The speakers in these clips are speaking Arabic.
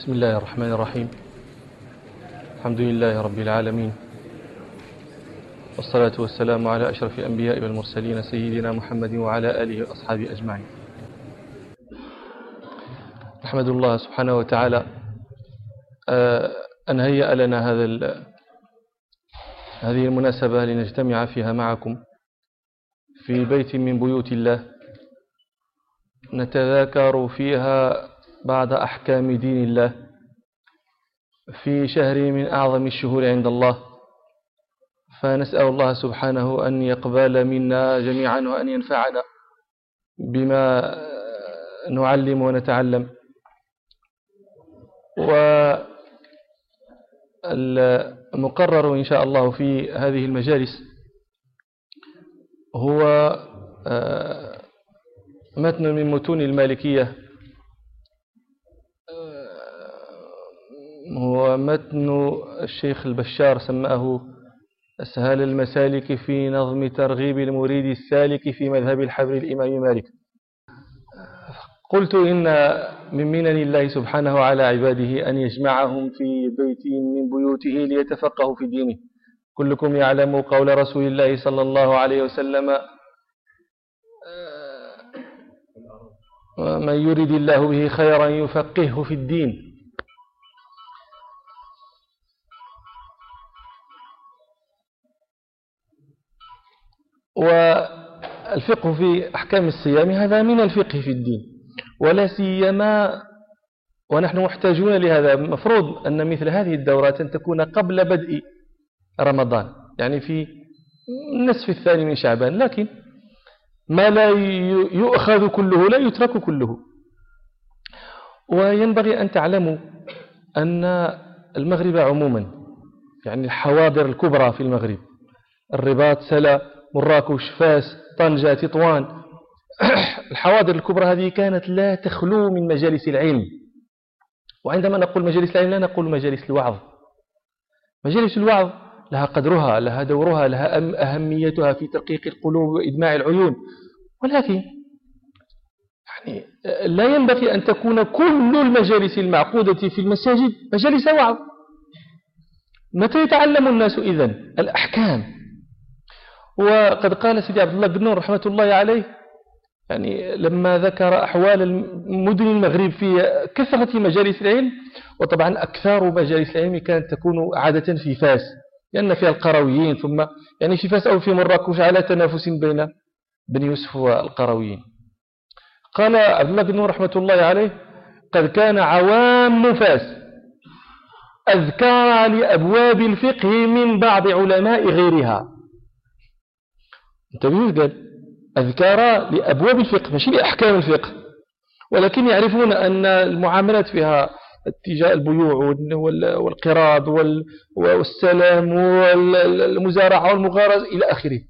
بسم الله الرحمن الرحيم الحمد لله رب العالمين والصلاة والسلام على أشرف الأنبياء والمرسلين سيدنا محمد وعلى آله وأصحابه أجمعين نحمد الله سبحانه وتعالى أن هيأ لنا هذا هذه المناسبة لنجتمع فيها معكم في بيت من بيوت الله نتذاكر فيها بعد أحكام دين الله في شهر من أعظم الشهور عند الله. فنسأل الله سبحانه أن يقبل منا جميعا وأن ينفعنا بما نعلم ونتعلم. والمقرر إن شاء الله في هذه المجالس هو آه، متن من متون المالكية. هو متن الشيخ البشار سماه أسهل المسالك في نظم ترغيب المريد السالك في مذهب الحبر الإمام مالك. قلت إن من منن الله سبحانه على عباده أن يجمعهم في بيت من بيوته ليتفقهوا في دينه. كلكم يعلم قول رسول الله صلى الله عليه وسلم من يريد الله به خيرا يفقهه في الدين. والفقه في أحكام الصيام هذا من الفقه في الدين ولا سيما ونحن محتاجون لهذا. مفروض أن مثل هذه الدورات أن تكون قبل بدء رمضان يعني في النصف الثاني من شعبان لكن ما لا يؤخذ كله لا يترك كله. وينبغي أن تعلموا أن المغرب عموما يعني الحواضر الكبرى في المغرب الرباط سلا مراكش فاس طنجة تطوان. الحواضر الكبرى هذه كانت لا تخلو من مجالس العلم. وعندما نقول مجالس العلم لا نقول مجالس الوعظ. مجالس الوعظ لها قدرها لها دورها لها أهميتها في ترقيق القلوب وإدماع العيون. ولكن يعني لا ينبغي أن تكون كل المجالس المعقودة في المساجد مجالس وعظ. متى يتعلم الناس إذن؟ الأحكام. وقد قال سيدي عبد الله بن نور رحمة الله عليه يعني لما ذكر أحوال مدن المغرب في كثرة مجالس العلم وطبعا أكثر مجالس العلم كانت تكون عادة في فاس لأن فيها القرويين ثم يعني في فاس أو في مراكش على تنافس بين بن يوسف والقرويين. قال عبد الله بن نور رحمة الله عليه قد كان عوام فاس أذكار لأبواب الفقه من بعض علماء غيرها. انتبهوا قال أذكار لأبواب الفقه ماشي لأحكام الفقه. ولكن يعرفون أن المعاملات فيها اتجاه البيوع والقراض والسلام والمزارعة والمغارز إلى آخره.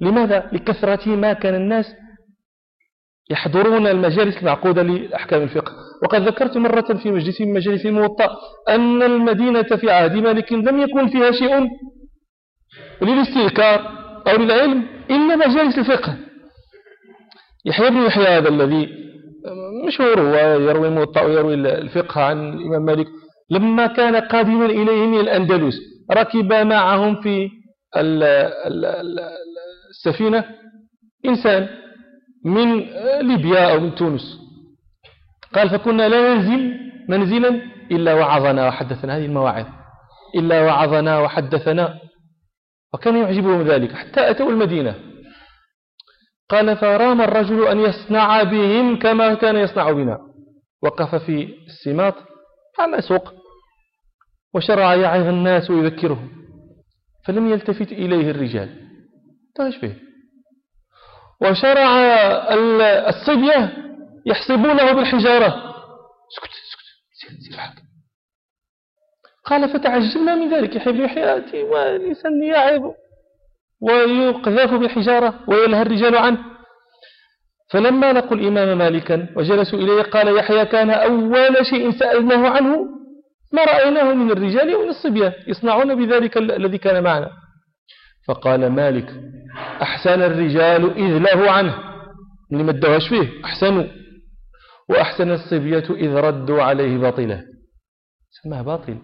لماذا؟ لكثرة ما كان الناس يحضرون المجالس المعقودة لأحكام الفقه. وقد ذكرت مرة في مجلس من مجالس الموطأ أن المدينة في عهد مالك لم يكن فيها شيء. للاستذكار أو للعلم إلا مجالس الفقه يحيى بن يحيى هذا الذي مشهور هو يروي الموطأ ويروي الفقه عن الإمام مالك لما كان قادما إليه من الأندلس ركب معهم في السفينة إنسان من ليبيا أو من تونس. قال فكنا لا ننزل منزلا إلا وعظنا وحدثنا هذه المواعظ إلا وعظنا وحدثنا وكان يعجبهم ذلك حتى أتوا المدينة. قال فرام الرجل أن يصنع بهم كما كان يصنع بنا. وقف في السماط على سوق وشرع يعظ الناس ويذكرهم فلم يلتفت إليه الرجال. تاش فيه. وشرع الصبية يحسبونه بالحجارة. اسكت اسكت سير سير حق قال فتعجبنا من ذلك يحيى يحيى ولسان يعب ويقذف بالحجارة ويلهى الرجال عنه. فلما لقوا الإمام مالكا وجلسوا إليه قال يحيى كان أول شيء سألناه عنه ما رأيناه من الرجال ومن الصبيان يصنعون بذلك الذي كان معنا. فقال مالك أحسن الرجال إذ له عنه. اللي ما ادوهاش فيه أحسنوا وأحسن الصبية إذ ردوا عليه باطله سماه باطل.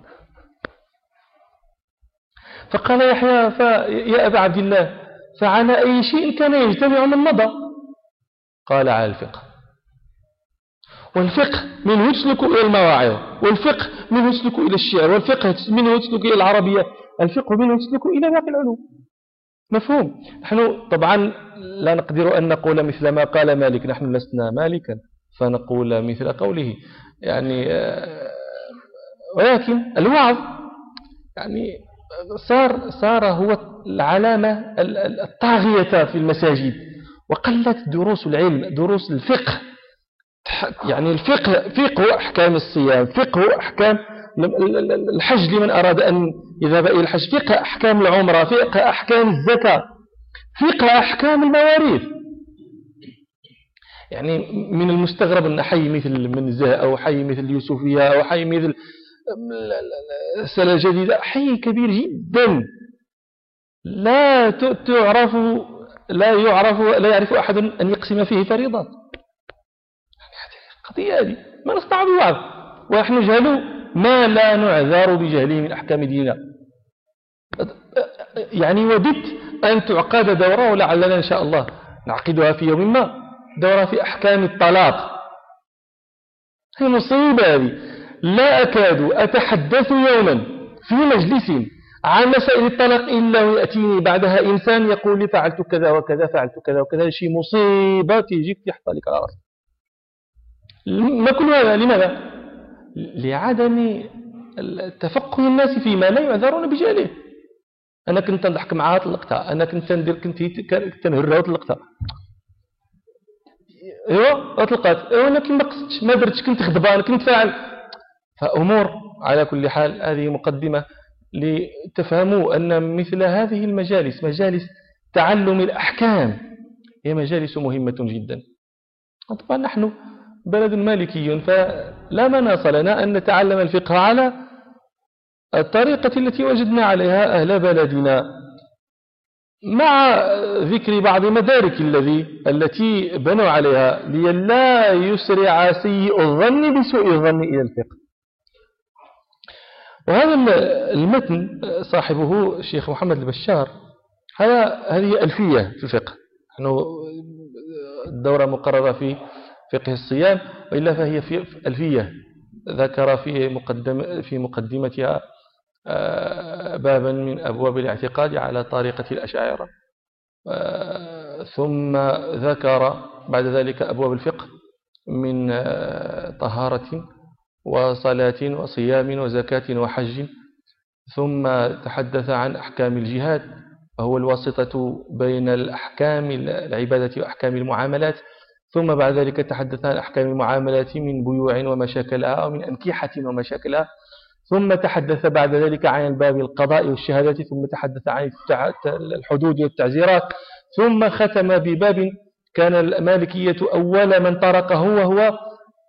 فقال يحيى يا أبا عبد الله فعلى أي شيء كان يجتمع من مضى قال على الفقه. والفقه منه يسلك إلى المواعظ والفقه منه يسلك إلى الشعر والفقه منه يسلك إلى العربية الفقه منه يسلك إلى باقي العلوم. مفهوم؟ نحن طبعا لا نقدر أن نقول مثل ما قال مالك نحن لسنا مالكا فنقول مثل قوله. يعني آه، ولكن الوعظ يعني صار صار هو العلامة الطاغية في المساجد وقلت دروس العلم دروس الفقه. يعني الفقه فقه أحكام الصيام فقه أحكام الحج لمن أراد أن يذهب إلى الحج فقه أحكام العمرة فقه أحكام الزكاة فقه أحكام المواريث. يعني من المستغرب أن حي مثل منزه أو حي مثل يوسفية أو حي مثل السنة الجديدة حي كبير جدا. لا تعرف لا يعرف لا يعرف أحد أن يقسم فيه فريضات. القضية هذه ما نستطيع بوعظ ونحن نجهل ما لا نعذر بجهله من أحكام ديننا. يعني وددت أن تعقد دورة ولعلنا إن شاء الله نعقدها في يوم ما. دورة في أحكام الطلاق. هي مصيبة هذه. لا أكاد أتحدث يوما في مجلس عن مسائل الطلاق إلا ويأتيني بعدها إنسان يقول لي فعلت كذا وكذا فعلت كذا وكذا شيء مصيبة تيجيك تحت لك على رأسك. ما كل هذا؟ لماذا؟ لعدم تفقه الناس فيما لا يعذرون بجهله. أنا كنت نضحك معها طلقتها. أنا كنت ندير كنت كنت نهرها وطلقتها. ايوا طلقات ايوا أنا ما قصدتش ما درتش. كنت غضبان كنت فاعل. فامور على كل حال هذه مقدمة لتفهموا أن مثل هذه المجالس مجالس تعلم الأحكام هي مجالس مهمة جدا. طبعا نحن بلد مالكي فلا مناص لنا أن نتعلم الفقه على الطريقة التي وجدنا عليها أهل بلدنا. مع ذكر بعض مدارك الذي التي بنوا عليها لئلا يسرع سيء الظن بسوء الظن إلى الفقه. وهذا المتن صاحبه الشيخ محمد البشار هذه ألفية في الفقه. نحن الدورة مقررة في فقه الصيام وإلا فهي في ألفية ذكر في مقدم في مقدمتها آه، بابا من أبواب الاعتقاد على طريقة الأشاعرة. آه، ثم ذكر بعد ذلك أبواب الفقه من آه، طهارة وصلاة وصيام وزكاة وحج. ثم تحدث عن أحكام الجهاد وهو الواسطة بين الأحكام العبادة وأحكام المعاملات. ثم بعد ذلك تحدث عن أحكام المعاملات من بيوع ومشاكلها أو من أنكحة ومشاكلها ثم تحدث بعد ذلك عن الباب القضاء والشهادة. ثم تحدث عن الحدود والتعزيرات. ثم ختم بباب كان المالكية أول من طرقه وهو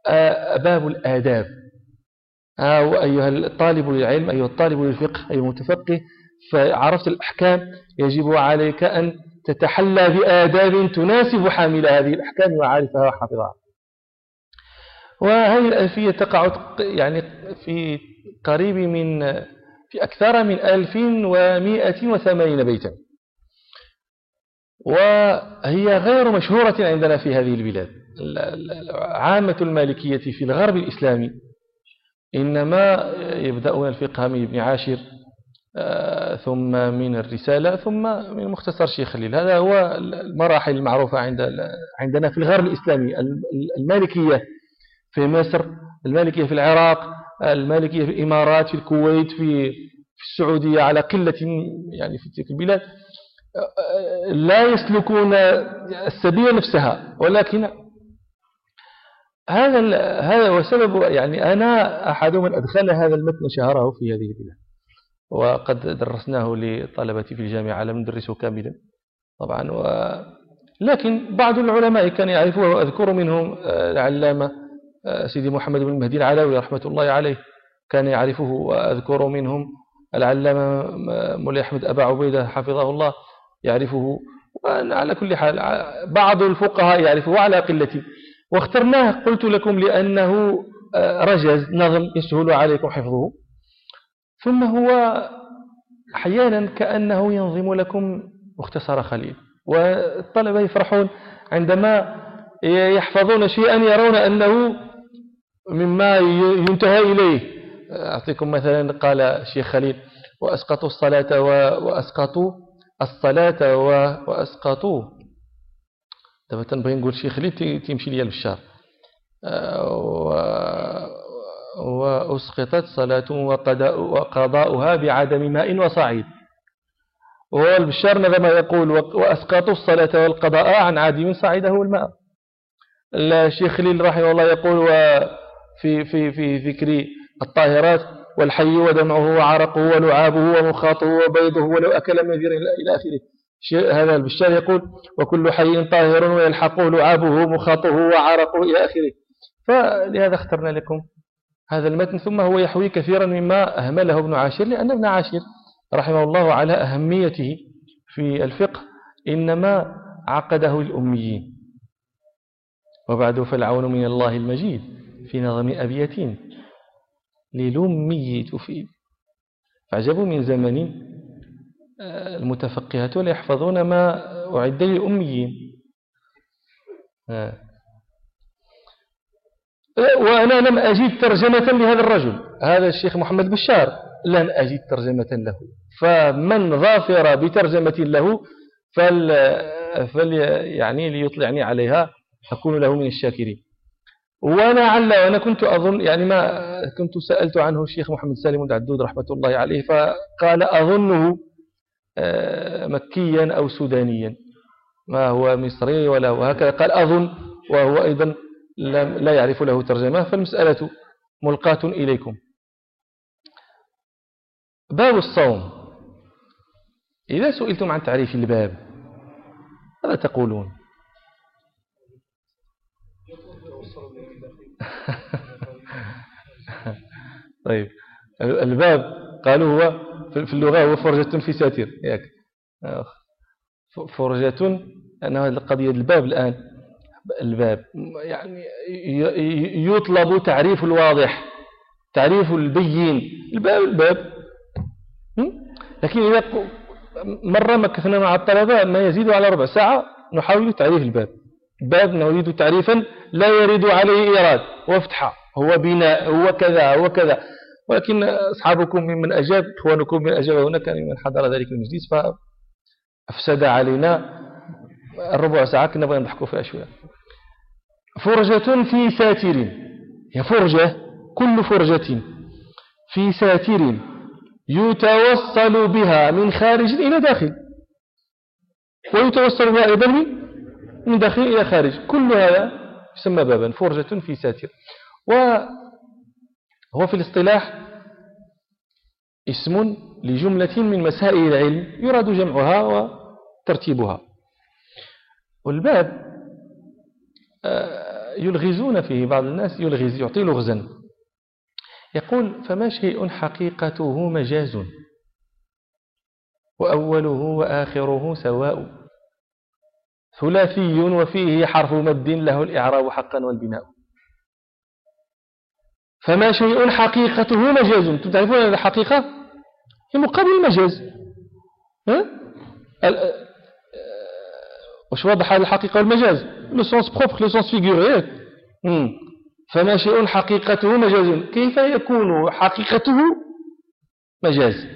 آه، باب الآداب. أو آه، أيها الطالب للعلم أيها الطالب للفقه أيها المتفقه فعرفت الأحكام يجب عليك أن تتحلى بآداب تناسب حامل هذه الأحكام وعارفها وحافظها. وهذه الألفية تقع يعني في قريب من في أكثر من 1180 بيتا. وهي غير مشهورة عندنا في هذه البلاد عامة المالكية في الغرب الإسلامي. إنما يبدأون الفقه من ابن عاشر آه، ثم من الرسالة ثم من مختصر شيخ خليل. هذا هو المراحل المعروفة عند عندنا في الغرب الإسلامي. المالكية في مصر المالكية في العراق المالكية في الإمارات في الكويت في السعودية على قلة يعني في تلك البلاد آه، لا يسلكون السبيل نفسها ولكن هذا هذا هو سبب يعني أنا أحد من أدخل هذا المتن شهره في هذه البلاد. وقد درسناه لطلبتي في الجامعة لم ندرسه كاملا طبعا. و لكن بعض العلماء كان يعرفوه وأذكر منهم آه، العلامة آه، سيدي محمد بن المهدي العلاوي رحمة الله عليه كان يعرفه وأذكر منهم. العلامة مولي أحمد أبا عبيدة حفظه الله يعرفه. على كل حال بعض الفقهاء يعرفه على قلة واخترناه قلت لكم لأنه آه، رجز نظم يسهل عليكم حفظه. ثم هو أحيانا كأنه ينظم لكم مختصر خليل. والطلبة يفرحون عندما يحفظون شيئا يرون أنه مما ينتهى إليه. أعطيكم مثلا قال الشيخ خليل وأسقطوا الصلاة وأسقطوا الصلاة وأسقطوا دابا تنبغي نقول شيخ خليل تمشي ليا البشار وأسقطت صلاة وقضاؤها بعدم ماء وصعيد. وهو البشار ماذا ما يقول؟ وأسقطوا الصلاة والقضاء عن عدم صعيده الماء. الشيخ خليل رحمه الله يقول في في في ذكر الطاهرات والحي ودمعه وعرقه ولعابه ومخاطه وبيضه ولو أكل مذير إلى آخره. هذا البشار يقول وكل حي طاهر ويلحقه لعابه ومخاطه وعرقه إلى آخره. فلهذا اخترنا لكم هذا المتن ثم هو يحوي كثيرا مما أهمله ابن عاشر لأن ابن عاشر رحمه الله على أهميته في الفقه إنما عقده الأميين. وبعد فالعون من الله المجيد في نظم أبيات للأمي تفيد فعجبوا من زمن المتفقهة ولا يحفظون ما أعد للأميين. آه. وأنا لم أجد ترجمة لهذا الرجل هذا الشيخ محمد بشار لن أجد ترجمة له. فمن ظافر بترجمة له فل, فل يعني ليطلعني عليها أكون له من الشاكرين. وأنا عل وأنا كنت أظن يعني ما كنت سألت عنه الشيخ محمد سالم العدود رحمة الله عليه فقال أظنه مكيا أو سودانيا. ما هو مصري ولا وهكذا قال أظن وهو أيضا لا يعرف له ترجمة. فالمسألة ملقاة إليكم. باب الصوم. إذا سئلتم عن تعريف الباب ماذا تقولون؟ طيب الباب قالوا هو في اللغة هو فرجة في ساتر ياك. فرجة أنه القضية الباب الآن. الباب. يعني يطلب تعريف الواضح تعريف البين. الباب الباب. لكن إذا مرة مكثنا مع الطلبة ما يزيد على ربع ساعة نحاول تعريف الباب. باب نريد تعريفا لا يريد عليه إيراد. وفتحة هو بناء هو كذا هو كذا. ولكن أصحابكم ممن أجاب إخوانكم من أجاب هناك من حضر ذلك المجلس فأفسد علينا الربع ساعة كنا نبغى نضحكوا فيها شوية فرجة في ساتر. هي فرجة كل فرجة في ساتر يتوصل بها من خارج إلى داخل. ويتوصل بها أيضا من داخل إلى خارج. كل هذا يسمى بابا. فرجة في ساتر. وهو في الاصطلاح اسم لجملة من مسائل العلم يراد جمعها وترتيبها. والباب آه، يلغزون فيه بعض الناس يلغز يعطي لغزا. يقول فما شيء حقيقته مجاز؟ وأوله وآخره سواء. ثلاثي وفيه حرف مد له الإعراب حقا والبناء. فما شيء حقيقته مجاز. تعرفون الحقيقة هي مقابل المجاز. ها؟ واش واضح هذه الحقيقة والمجاز؟ le sens propre le sens figuré فما شيء حقيقته مجاز. كيف يكون حقيقته مجاز؟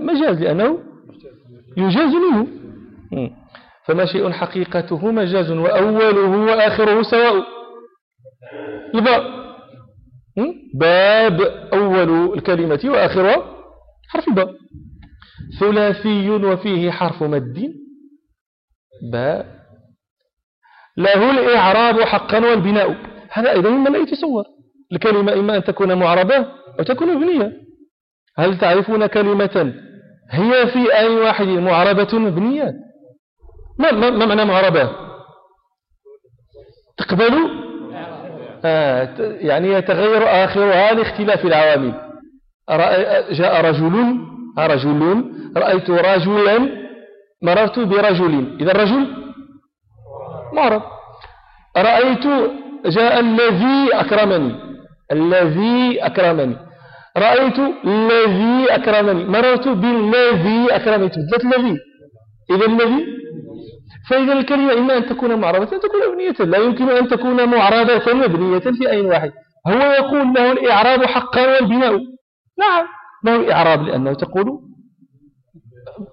مجاز لأنه يجاز منه فما شيء حقيقته مجاز وأوله وآخره سواء. باب أول الكلمة وآخرها حرف الباء. ثلاثي وفيه حرف مد. باء. له الإعراب حقا والبناء. هذا أيضا مما لا يتصور. الكلمة إما أن تكون معربة أو تكون مبنية. هل تعرفون كلمة هي في أي واحد معربة مبنية؟ ما, ما, ما معنى معربة؟ تقبل يعني يتغير آخرها لاختلاف العوامل. جاء رجل رجل رأيت رجلا مررت برجل. إذا الرجل معرب رأيت جاء الذي أكرمني. الذي أكرمني. رأيت الذي أكرمني. مررت بالذي أكرمني. تبدلت الذي. إذا الذي فإذا الكلمة إما أن تكون معربة أن تكون مبنية. لا يمكن أن تكون معربة مبنية في أي واحد. هو يقول له الإعراب حقا والبناء. نعم له الإعراب لأنه تقول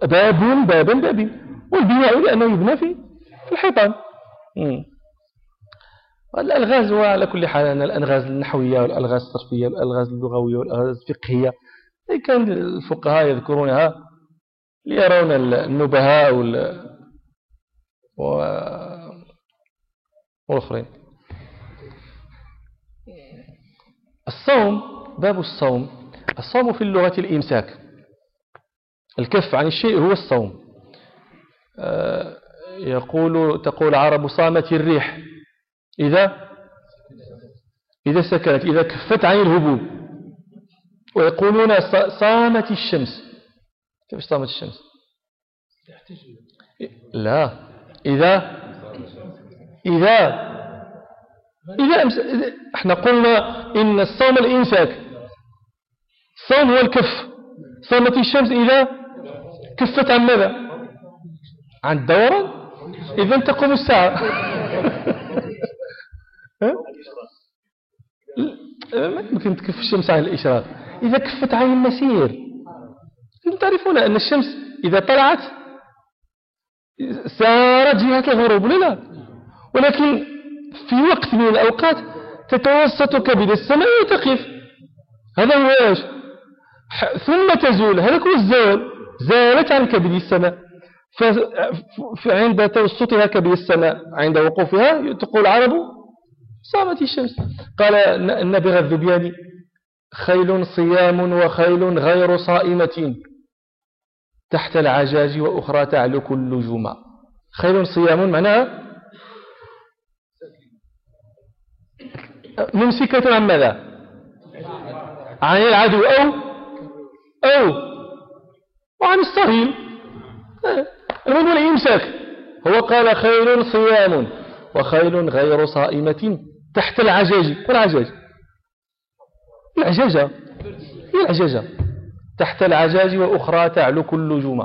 باب بابا باب والبناء لأنه يبنى في الحيطان. الألغاز هو على كل حال أن الألغاز النحوية والألغاز الصرفية والألغاز اللغوية والألغاز الفقهية. كان الفقهاء يذكرونها ليرون النبهاء والآخرين. الصوم باب الصوم. الصوم في اللغة الإمساك. الكف عن الشيء هو الصوم. آه، يقول تقول العرب صامت الريح. إذا؟ إذا سكنت إذا كفت عن الهبوب. ويقولون صامت الشمس. كيف صامت الشمس؟ لا. إذا إذا إذا أمس... إحنا قلنا إن الصوم الإمساك الصوم هو الكف. صامت الشمس إذا كفت عن ماذا؟ عن الدوران إذا تقوم الساعة. ما يمكن تكف الشمس عن الإشراق. إذا كفت عن المسير. تعرفون أن الشمس إذا طلعت سارت جهة الغروب لا ولكن في وقت من الأوقات تتوسط كبد السماء وتقف. هذا هو إيش؟ ثم تزول. هذا هو الزوال زالت عن كبد السماء. فعند توسطها كبد السماء. عند وقوفها تقول العرب صامت الشمس. قال النبغ الذبياني خيل صيام وخيل غير صائمة. تحت العجاج وأخرى تعلك اللجوم خيل صيام معناها ممسكة عن ماذا؟ عن العدو أو؟ أو. وعن الصهيل المهم الإمساك هو قال خيل صيام وخيل غير صائمة تحت العجاج. والعجاج العجاجة. هي العجاجة. تحت العجاج وأخرى تعلو اللجوم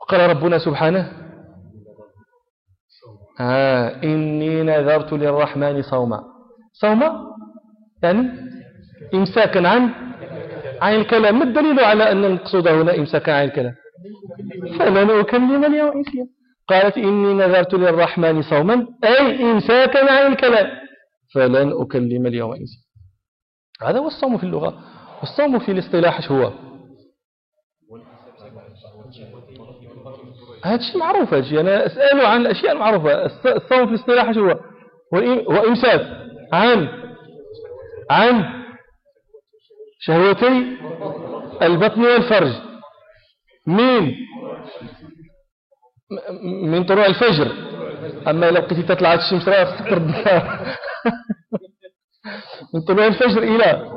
وقال ربنا سبحانه ها إني نذرت للرحمن صوما. صوما؟ يعني إمساكا عن عن الكلام. ما الدليل على أن المقصود هنا إمساكا عن الكلام؟ فلن أكلم اليوم إنسيا قالت إني نذرت للرحمن صوما. أي إمساكا عن الكلام. فلن أكلم اليوم إنسيا هذا هو الصوم في اللغة. والصوم في الاصطلاح هو؟ هذا شيء معروف هذا أنا أسأله عن الأشياء المعروفة. الصوم في الاصطلاح هو؟ هو إمساك عن عن شهوتي. البطن والفرج. من من طلوع الفجر. أما لو قلت تطلع الشمس رأس من طلوع الفجر إلى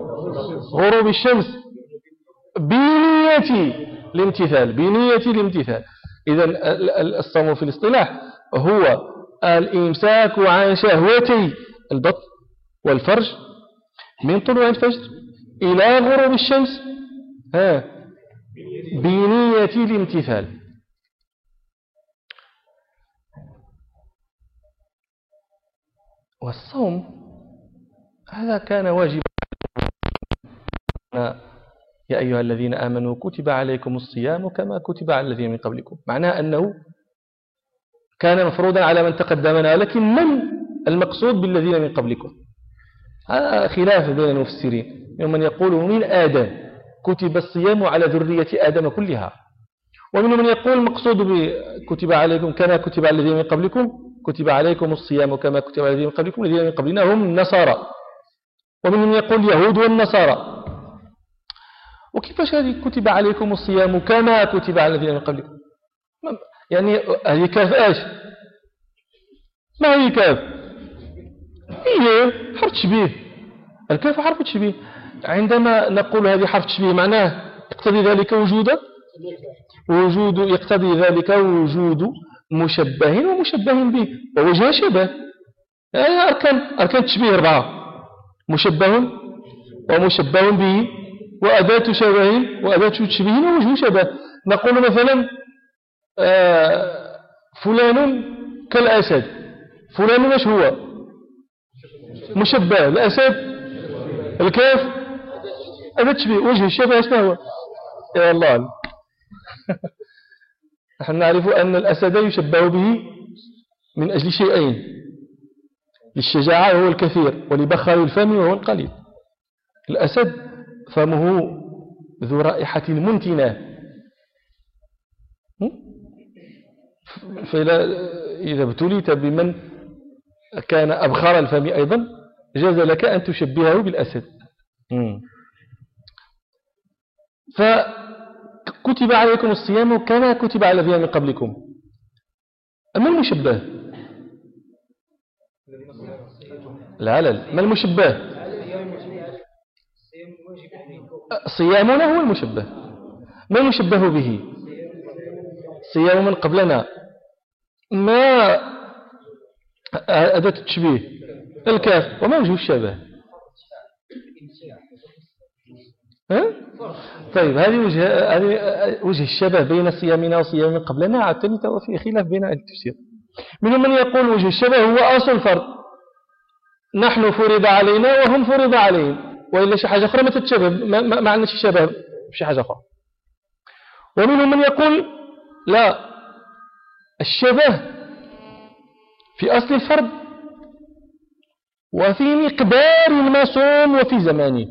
غروب الشمس بنية الامتثال بنية الامتثال. إذا الصوم في الاصطلاح هو الإمساك عن شهوتي البطن والفرج من طلوع الفجر إلى غروب الشمس. ها بنية الامتثال. والصوم هذا كان واجبا يا أيها الذين آمنوا كتب عليكم الصيام كما كتب على الذين من قبلكم. معناه أنه كان مفروضا على من تقدمنا لكن من المقصود بالذين من قبلكم؟ هذا خلاف بين المفسرين. يوم من يقول من آدم كتب الصيام على ذرية آدم كلها ومنهم من يقول المقصود بكتب عليكم كما كتب على الذين من قبلكم كتب عليكم الصيام كما كتب على الذين من قبلكم الذين من قبلنا هم النصارى ومنهم يقول اليهود والنصارى. وكيفاش هذه كتب عليكم الصيام كما كتب على الذين من قبلكم؟ يعني هذه كاف إيش ما هي كاف؟ هي حرف تشبيه. الكاف حرف تشبيه. عندما نقول هذه حرف تشبيه معناه يقتضي ذلك وجود؟ وجود يقتضي ذلك وجود مشبه ومشبه به. ووجه شبه. يعني أركان أركان التشبيه أربعة. مشبه ومشبه به وأداة شبه وأداة تشبيه ووجه شبه. نقول مثلا آه، فلان كالأسد. فلان مش هو؟ مشبه. الأسد الكاف. أداة تشبيه وجه الشبه اسمه هو؟ يا الله نحن نعرف أن الأسد يشبه به من أجل شيئين. للشجاعة وهو الكثير ولبخر الفم وهو القليل. الأسد فمه ذو رائحة منتنة. إذا ابتليت بمن كان أبخر الفم أيضا جاز لك أن تشبهه بالأسد. فكتب عليكم الصيام كما كتب على الذين من قبلكم. أما المشبه؟ لا ما المشبه؟ صيامنا هو المشبه. ما المشبه به؟ صيام من قبلنا. ما أداة التشبيه؟ الكاف. وما وجه الشبه ها؟ طيب هذه وجه هذه وجه الشبه بين صيامنا وصيام من قبلنا. عادة في خلاف بين التفسير. منهم من يقول وجه الشبه هو أصل الفرق نحن فرض علينا وهم فرض عليهم. وإلا شي حاجة أخرى ما تتشبه ما, ما عندنا شي شبه بشي حاجة أخرى. ومنهم من يقول لا الشبه في أصل الفرد وفي مقدار المصوم وفي زمانه.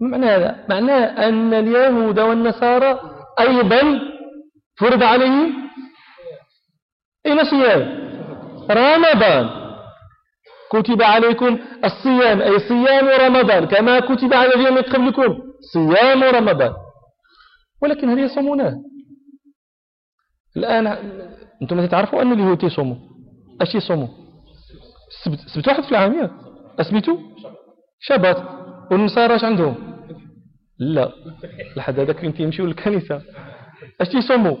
معنى هذا؟ معناه أن اليهود والنصارى أيضا فرض عليهم إلى صيام. رمضان. كتب عليكم الصيام أي صيام رمضان كما كتب على الذين من قبلكم صيام رمضان. ولكن هل يصومونه الآن أنتم تعرفوا أن اليهود يصوموا. أش يصوموا؟ سبت واحد في العامية. أسميتو شبات والنصارى اش عندهم؟ لا. لحد هذاك فين تيمشيو للكنيسة. اش يصوموا؟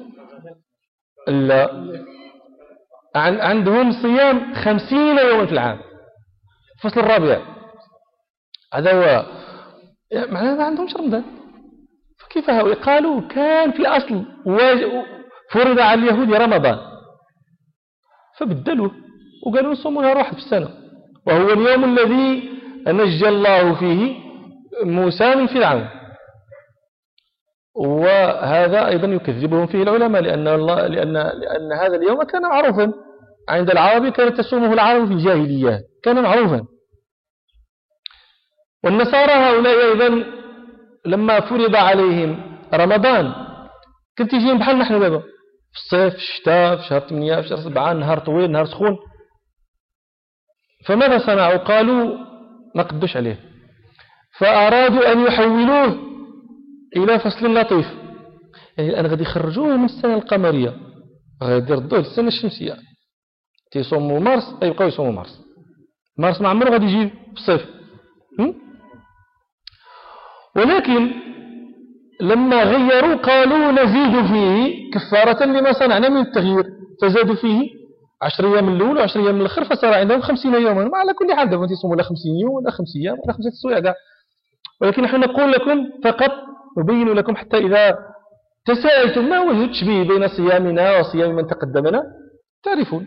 لا. عندهم صيام خمسين يوما في العام. الفصل الرابع. هذا هو معناه ما عندهمش رمضان. فكيف هؤلاء؟ قالوا كان في الأصل فرض على اليهود رمضان. فبدلوه وقالوا نصوموا نهار واحد في السنة. وهو اليوم الذي نجى الله فيه موسى من فرعون. وهذا أيضا يكذبهم فيه العلماء لأن, الله لأن, لأن هذا اليوم كان معروفا. عند العرب كانت تصومه العرب في الجاهلية كان معروفا. والنصارى هؤلاء أيضا لما فرض عليهم رمضان كنت يجيهم بحال نحن دابا في الصيف في الشتاء في شهر 8 في شهر 7 نهار طويل نهار سخون. فماذا صنعوا؟ قالوا ما قدوش عليه. فأرادوا أن يحولوه إلى فصل لطيف. يعني الآن غادي يخرجوه من السنة القمرية غادي يردوه للسنة الشمسية. تيصوموا مارس يبقاو يصوموا مارس. مارس ما عمره غادي يجي في الصيف. ولكن لما غيروا قالوا نزيد فيه كفارة لما صنعنا من التغيير. فزادوا فيه عشر أيام من الأول وعشر أيام من الآخر فصار عندهم خمسين يوما. ما على كل حال دابا تصوموا لا خمسين يوم ولا خمس أيام ولا خمسة أسابيع كاع. ولكن نحن نقول لكم فقط نبين لكم حتى إذا تساءلتم ما وجه التشبيه بين صيامنا وصيام من تقدمنا؟ تعرفون.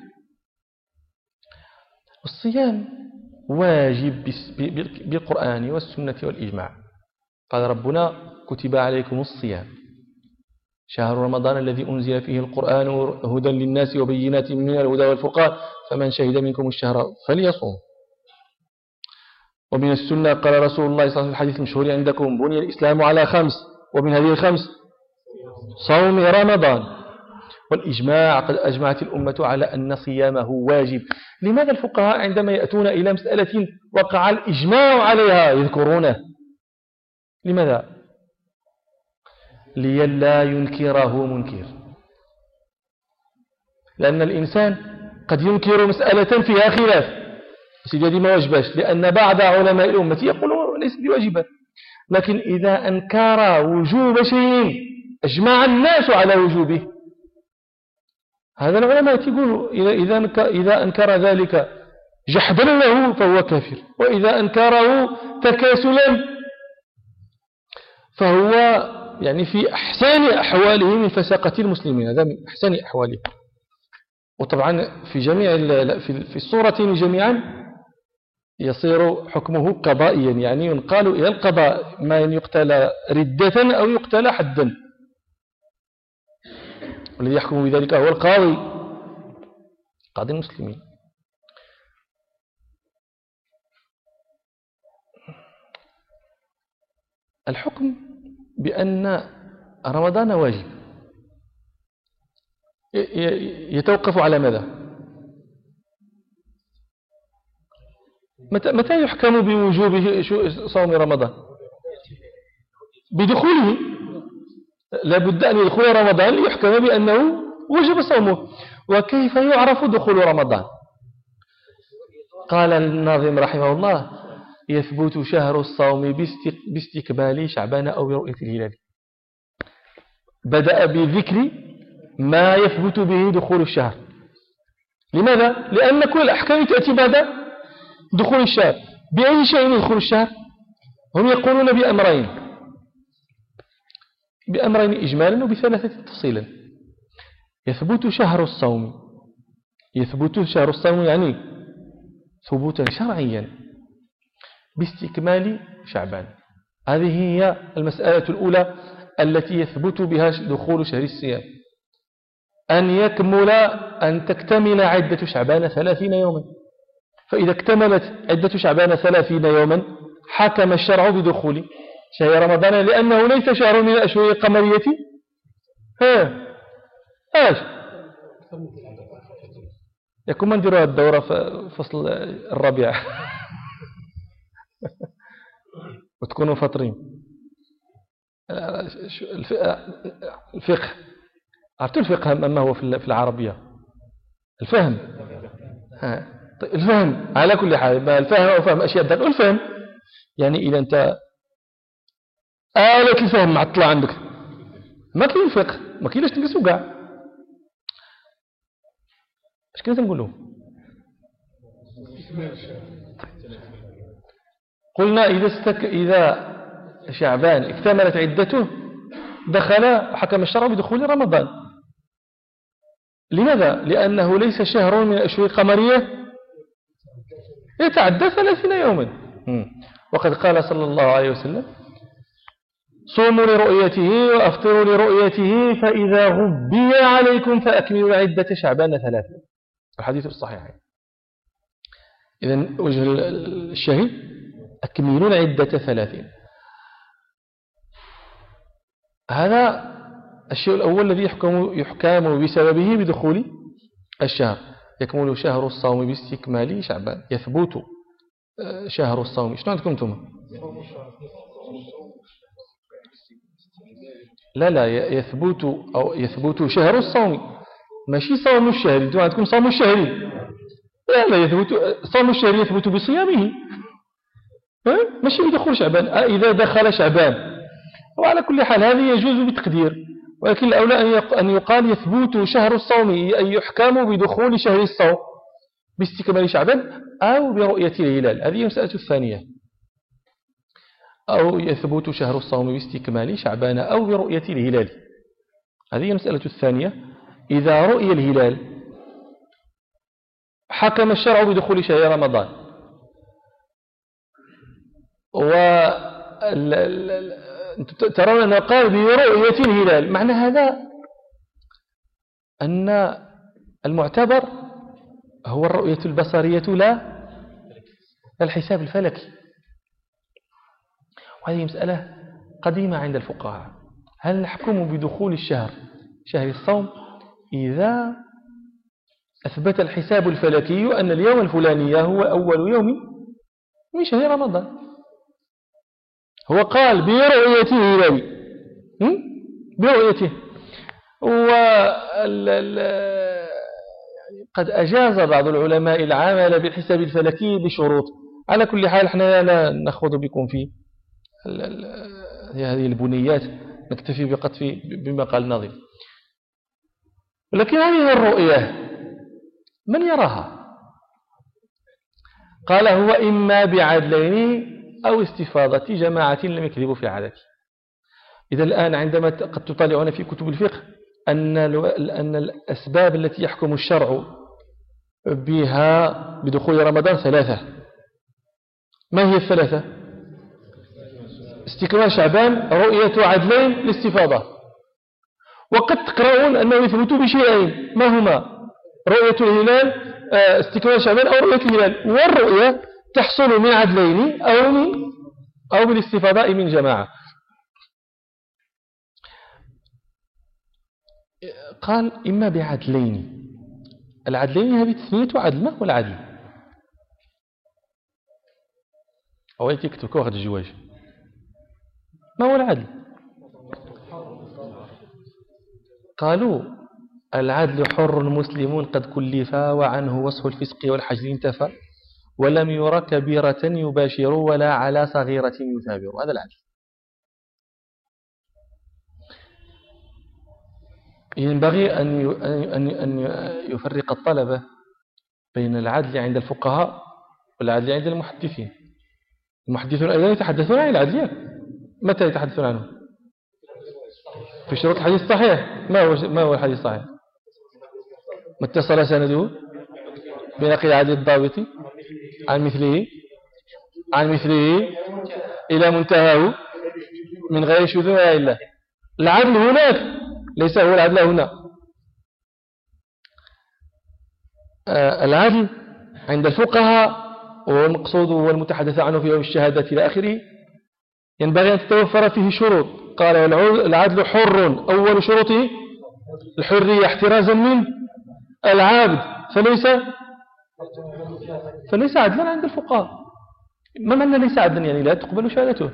الصيام واجب بالقرآن والسنة والإجماع. قال ربنا كتب عليكم الصيام. شهر رمضان الذي أنزل فيه القرآن هدى للناس وبينات من الهدى والفرقان. فمن شهد منكم الشهر فليصوم. ومن السنة قال رسول الله صلى الله عليه وسلم الحديث المشهور عندكم بني الإسلام على خمس ومن هذه الخمس صوم رمضان. والإجماع قد أجمعت الأمة على أن صيامه واجب. لماذا الفقهاء عندما يأتون إلى مسألة وقع الإجماع عليها يذكرونه؟ لماذا؟ لئلا ينكره منكر. لأن الإنسان قد ينكر مسألة فيها خلاف. سيدي هذه ما واجباش لأن بعض علماء الأمة يقولون ليس بواجبة لكن إذا أنكر وجوب شيء أجمع الناس على وجوبه. هذا العلماء يقولوا إذا إذا أنكر ذلك جحدا له فهو كافر وإذا أنكره تكاسلا فهو يعني في أحسن أحواله من فساقة المسلمين هذا من أحسن أحواله وطبعا في جميع في الصورتين جميعا يصير حكمه قضائيا يعني ينقال إلى القضاء ما أن يقتل ردة أو يقتل حدا. والذي يحكم بذلك هو القاضي. قاضي المسلمين. الحكم بأن رمضان واجب. يتوقف على ماذا؟ متى, يحكم بوجوب صوم رمضان؟ بدخوله. لابد أن يدخل رمضان ليحكم بأنه وجب صومه. وكيف يعرف دخول رمضان؟ قال الناظم رحمه الله يثبت شهر الصوم باستكمال شعبان أو برؤية الهلال. بدأ بذكر ما يثبت به دخول الشهر. لماذا؟ لأن كل الأحكام تأتي بعد دخول الشهر. بأي شيء يدخل الشهر؟ هم يقولون بأمرين. بأمرين إجمالا وبثلاثة تفصيلا. يثبت شهر الصوم. يثبت شهر الصوم يعني ثبوتا شرعيا باستكمال شعبان. هذه هي المسألة الأولى التي يثبت بها دخول شهر الصيام. أن يكمل أن تكتمل عدة شعبان ثلاثين يوما. فإذا اكتملت عدة شعبان ثلاثين يوما حكم الشرع بدخول شهر رمضان لأنه ليس شهر من الأشهر القمرية ها. إيش؟ يكون من نديروا الدورة في فصل الربيع وتكونوا فاطرين. الفقه. عرفتوا الفقه ما هو في العربية؟ الفهم. طيب الفهم. على كل حال الفهم أو فهم أشياء الدل والفهم يعني إذا أنت آلة الفهم معطلة عندك. ما كاين الفقه ما كاينش تلبسوا كاع اش كنا نقولوا قلنا إذا استك إذا شعبان اكتملت عدته دخل حكم الشرع بدخول رمضان. لماذا؟ لأنه ليس شهر من الأشهر القمرية يتعدى ثلاثين يوما. وقد قال صلى الله عليه وسلم صوموا لرؤيته وأفطروا لرؤيته فإذا غبي عليكم فأكملوا عدة شعبان ثلاثة. الحديث الصحيحين إذا وجه الشهيد أكملوا العدة ثلاثين. هذا الشيء الأول الذي يحكم, يحكم بسببه بدخول الشهر. يكمل شهر الصوم باستكمال شعبان. يثبت آه، شهر الصوم. شنو عندكم أنتم لا لا يثبت أو يثبت شهر الصوم. ماشي صوم الشهر. أنتم عندكم صوم الشهر. لا لا يثبت صوم الشهر يثبت بصيامه. ماشي بدخول شعبان. آه، إذا دخل شعبان. وعلى كل حال هذه يجوز بتقدير ولكن الأولى أن يقال يثبت شهر الصوم أن يحكم بدخول شهر الصوم باستكمال شعبان أو برؤية الهلال. هذه المسألة الثانية. أو يثبت شهر الصوم باستكمال شعبان أو برؤية الهلال. هذه المسألة الثانية. إذا رؤي الهلال حكم الشرع بدخول شهر رمضان. و ترون أنه قال برؤية الهلال. معنى هذا أن المعتبر هو الرؤية البصرية لا الحساب الفلكي. وهذه مسألة قديمة عند الفقهاء. هل نحكم بدخول الشهر شهر الصوم إذا أثبت الحساب الفلكي أن اليوم الفلاني هو أول يوم من شهر رمضان؟ هو قال برؤيته إلي. برؤيته. يعني قد أجاز بعض العلماء العمل بالحساب الفلكي بشروط. على كل حال إحنا لا نخوض بكم في هذه البنيات نكتفي بقطف بما قال الناظم. ولكن هذه الرؤية من يراها؟ قال هو إما بعدلين أو استفاضة جماعة لم يكذبوا في عادته إذا الآن عندما قد تطالعون في كتب الفقه أن أن الأسباب التي يحكم الشرع بها بدخول رمضان ثلاثة. ما هي الثلاثة؟ استكمال شعبان رؤية عدلين الاستفاضة وقد تقرؤون أنه يثبت بشيئين. ما هما؟ رؤية الهلال آه، استكمال شعبان أو رؤية الهلال. والرؤية تحصل من عدلين أو من أو من الاستفاضاء من جماعة. قال إما بعدلين. العدلين هذه تثنية عدل ما هو العدل؟ أو يكتب كوخد الجواج ما هو العدل؟ قالوا العدل حر مسلم قد كلف وعنه وصف الفسق والحجر انتفى ولم ير كبيرة يباشر ولا على صغيرة يثابر هذا العدل. ينبغي أن يفرق الطلبة بين العدل عند الفقهاء والعدل عند المحدثين. المحدثون أيضا يتحدثون عن العدل. متى يتحدثون عنه؟ في شروط الحديث الصحيح. ما هو ما هو الحديث الصحيح؟ ما اتصل سنده؟ بنقل عدل الضابط عن مثله عن مثله إلى منتهاه من غير شذوذ إلا. العدل هناك ليس هو العدل هنا. آه، العدل عند الفقهاء والمقصود والمتحدث عنه في يوم الشهادة إلى آخره. ينبغي أن تتوفر فيه شروط. قال العدل حر. أول شروطه الحرية احترازا من العابد فليس فليس عدلا عند الفقهاء. ما معنى ليس عدلا؟ يعني لا تقبل شهادته.